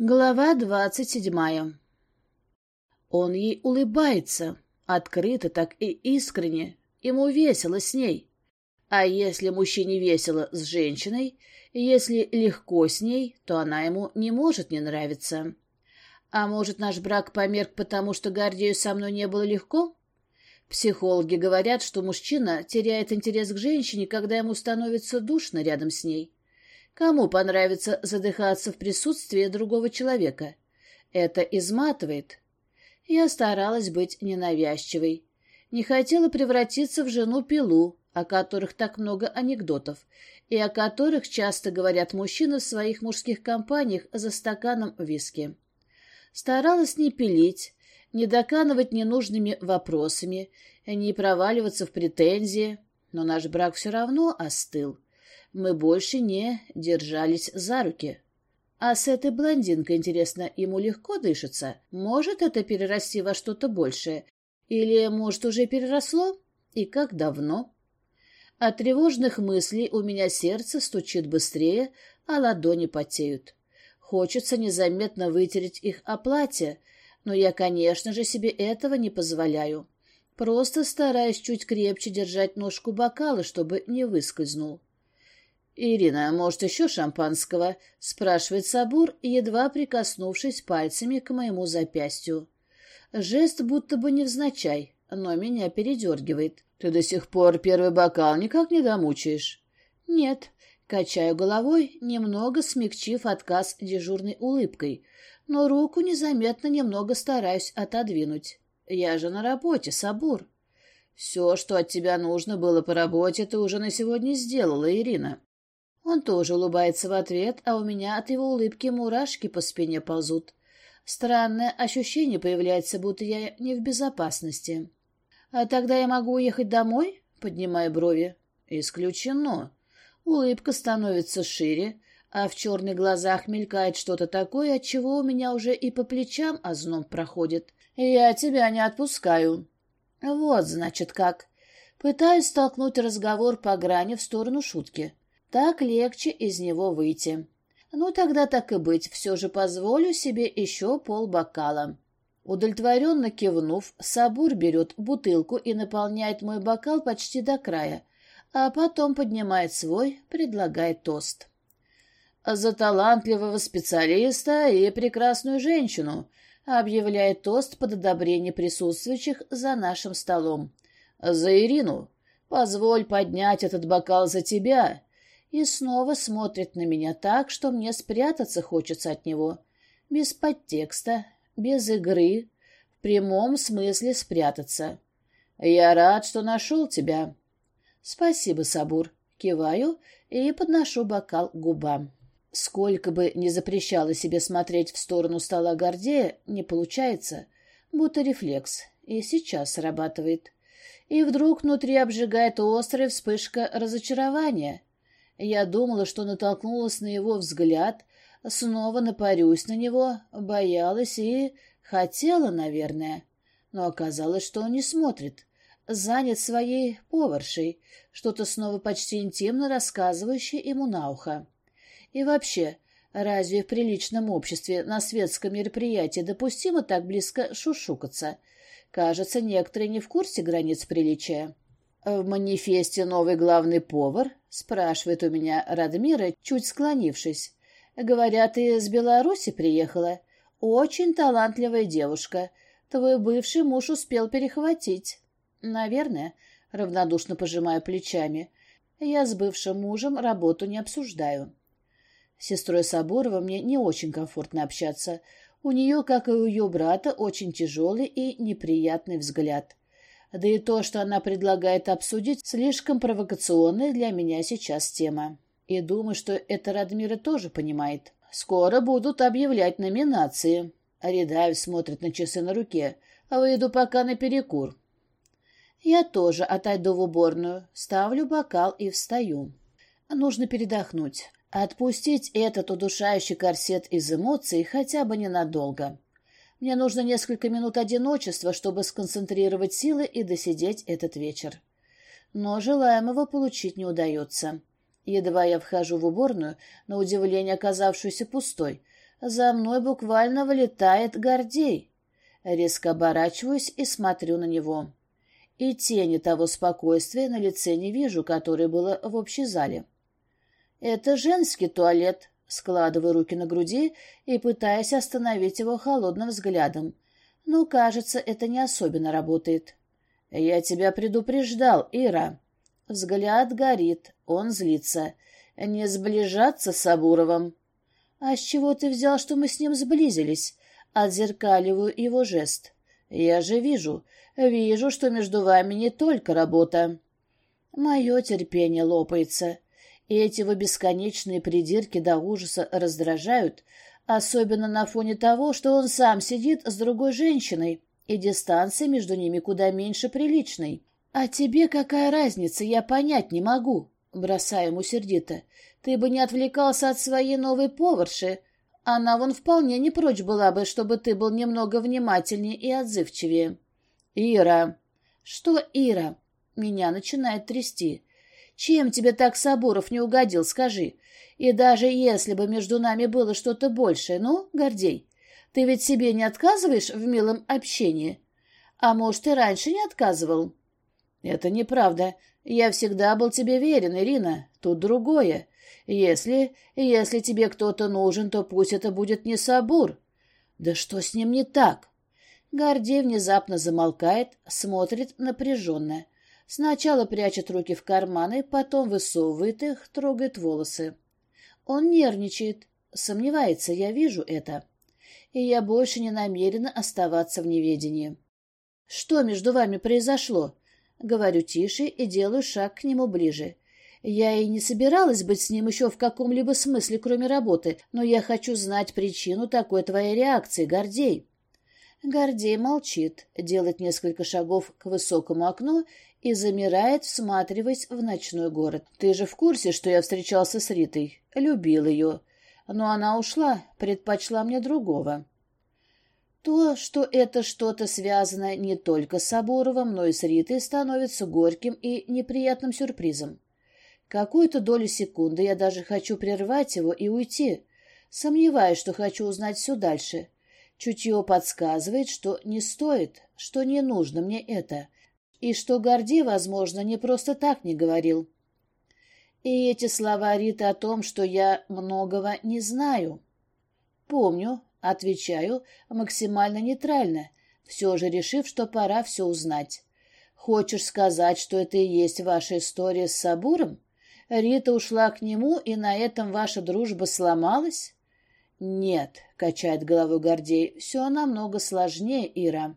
Глава двадцать седьмая. Он ей улыбается, открыто так и искренне. Ему весело с ней. А если мужчине весело с женщиной, если легко с ней, то она ему не может не нравиться. А может, наш брак померк, потому что Гордею со мной не было легко? Психологи говорят, что мужчина теряет интерес к женщине, когда ему становится душно рядом с ней. Кому понравится задыхаться в присутствии другого человека? Это изматывает. Я старалась быть ненавязчивой. Не хотела превратиться в жену-пилу, о которых так много анекдотов, и о которых часто говорят мужчины в своих мужских компаниях за стаканом виски. Старалась не пилить, не доканывать ненужными вопросами, не проваливаться в претензии, но наш брак все равно остыл мы больше не держались за руки. А с этой блондинкой, интересно, ему легко дышится? Может это перерасти во что-то большее? Или, может, уже переросло? И как давно? От тревожных мыслей у меня сердце стучит быстрее, а ладони потеют. Хочется незаметно вытереть их о платье, но я, конечно же, себе этого не позволяю. Просто стараюсь чуть крепче держать ножку бокала, чтобы не выскользнул. «Ирина, может, еще шампанского?» — спрашивает Сабур, едва прикоснувшись пальцами к моему запястью. Жест будто бы невзначай, но меня передергивает. «Ты до сих пор первый бокал никак не домучаешь?» «Нет», — качаю головой, немного смягчив отказ дежурной улыбкой, но руку незаметно немного стараюсь отодвинуть. «Я же на работе, Сабур». «Все, что от тебя нужно было по работе, ты уже на сегодня сделала, Ирина». Он тоже улыбается в ответ, а у меня от его улыбки мурашки по спине ползут. Странное ощущение появляется, будто я не в безопасности. «А тогда я могу уехать домой?» — поднимаю брови. «Исключено». Улыбка становится шире, а в черных глазах мелькает что-то такое, от чего у меня уже и по плечам озноб проходит. «Я тебя не отпускаю». «Вот, значит, как». Пытаюсь столкнуть разговор по грани в сторону шутки. Так легче из него выйти. Ну, тогда так и быть, все же позволю себе еще полбокала. Удовлетворенно кивнув, Сабур берет бутылку и наполняет мой бокал почти до края, а потом поднимает свой, предлагает тост. «За талантливого специалиста и прекрасную женщину», объявляет тост под одобрение присутствующих за нашим столом. «За Ирину. Позволь поднять этот бокал за тебя и снова смотрит на меня так, что мне спрятаться хочется от него. Без подтекста, без игры, в прямом смысле спрятаться. «Я рад, что нашел тебя». «Спасибо, Сабур». Киваю и подношу бокал к губам. Сколько бы ни запрещала себе смотреть в сторону стола Гордея, не получается, будто рефлекс, и сейчас срабатывает. И вдруг внутри обжигает острая вспышка разочарования — я думала, что натолкнулась на его взгляд, снова напарюсь на него, боялась и... хотела, наверное. Но оказалось, что он не смотрит, занят своей поваршей, что-то снова почти интимно рассказывающее ему на ухо. И вообще, разве в приличном обществе на светском мероприятии допустимо так близко шушукаться? Кажется, некоторые не в курсе границ приличия. «В манифесте новый главный повар?» — спрашивает у меня Радмира, чуть склонившись. «Говорят, ты из Беларуси приехала. Очень талантливая девушка. Твой бывший муж успел перехватить». «Наверное», — равнодушно пожимаю плечами. «Я с бывшим мужем работу не обсуждаю». С сестрой Сабурова мне не очень комфортно общаться. У нее, как и у ее брата, очень тяжелый и неприятный взгляд. Да и то, что она предлагает обсудить, слишком провокационная для меня сейчас тема. И думаю, что это Радмира тоже понимает. Скоро будут объявлять номинации. Редаев смотрит на часы на руке. Выйду пока на перекур. Я тоже отойду в уборную, ставлю бокал и встаю. Нужно передохнуть. Отпустить этот удушающий корсет из эмоций хотя бы ненадолго. Мне нужно несколько минут одиночества, чтобы сконцентрировать силы и досидеть этот вечер. Но желаемого получить не удается. Едва я вхожу в уборную, на удивление оказавшуюся пустой, За мной буквально вылетает Гордей. Резко оборачиваюсь и смотрю на него. И тени того спокойствия на лице не вижу, которое было в общей зале. Это женский туалет, складывая руки на груди и пытаясь остановить его холодным взглядом. Но, кажется, это не особенно работает. «Я тебя предупреждал, Ира». Взгляд горит, он злится. «Не сближаться с Абуровым». «А с чего ты взял, что мы с ним сблизились?» Отзеркаливаю его жест. «Я же вижу, вижу, что между вами не только работа». Мое терпение лопается, и эти его бесконечные придирки до ужаса раздражают, особенно на фоне того, что он сам сидит с другой женщиной, и дистанция между ними куда меньше приличной. «А тебе какая разница, я понять не могу», — бросаю ему сердито. «Ты бы не отвлекался от своей новой поварши. Она вон вполне не прочь была бы, чтобы ты был немного внимательнее и отзывчивее». «Ира!» «Что Ира?» Меня начинает трясти. «Чем тебе так Сабуров не угодил, скажи? И даже если бы между нами было что-то большее, ну, Гордей, ты ведь себе не отказываешь в милом общении? А может, и раньше не отказывал?» «Это неправда. Я всегда был тебе верен, Ирина. Тут другое. Если... если тебе кто-то нужен, то пусть это будет не Сабур». «Да что с ним не так?» Гордей внезапно замолкает, смотрит напряженно. Сначала прячет руки в карманы, потом высовывает их, трогает волосы. Он нервничает, сомневается, я вижу это. И я больше не намерена оставаться в неведении. «Что между вами произошло?» Говорю тише и делаю шаг к нему ближе. Я и не собиралась быть с ним еще в каком-либо смысле, кроме работы, но я хочу знать причину такой твоей реакции, Гордей. Гордей молчит, делает несколько шагов к высокому окну и замирает, всматриваясь в ночной город. «Ты же в курсе, что я встречался с Ритой? Любил ее. Но она ушла, предпочла мне другого». То, что это что-то связано не только с Соборовым, но и с Ритой, становится горьким и неприятным сюрпризом. Какую-то долю секунды я даже хочу прервать его и уйти. Сомневаюсь, что хочу узнать все дальше. Чутье подсказывает, что не стоит, что не нужно мне это, и что Горди, возможно, не просто так не говорил. И эти слова Риты о том, что я многого не знаю. Помню, отвечаю максимально нейтрально, все же решив, что пора все узнать. Хочешь сказать, что это и есть ваша история с Сабуром? Рита ушла к нему, и на этом ваша дружба сломалась? Нет, качает головой Гордей, все намного сложнее, Ира.